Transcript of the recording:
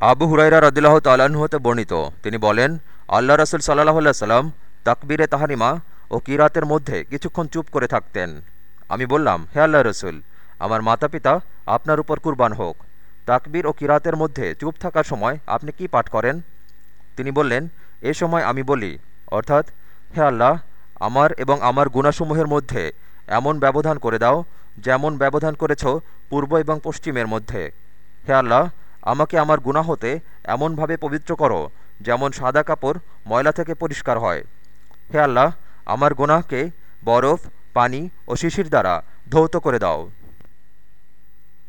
আবু হুরাইরা রদিল্লাহ তাল্লাহ্ন হতে বর্ণিত। তিনি বলেন, আল্লাহ রসুল সাল্লাহ সাল্লাম তাকবীরে তাহারিমা ও কিরাতের মধ্যে কিছুক্ষণ চুপ করে থাকতেন। আমি বললাম, হে আল্লাহ রসুল, আমার মাতা পিতা আপনার উপর কুরবান হোক। তাকবীর ও কিরাতের মধ্যে চুপ থাকার সময় আপনি কি পাঠ করেন? তিনি বললেন, এ সময় আমি বলি, অর্থাৎ, হে আল্লাহ, আমার এবং আমার গুণাসমূহের মধ্যে এমন ব্যবধান করে দাও যেমন ব্যবধান করেছ পূর্ব এবং পশ্চিমের মধ্যে। হে আল্লাহ আমাকে আমার গুণা হতে এমনভাবে পবিত্র করো, যেমন সাদা কাপড় ময়লা থেকে পরিষ্কার হয়। হে আল্লাহ, আমার গুনাহকে বরফ, পানি ও শিশির দ্বারা ধৌত করে দাও।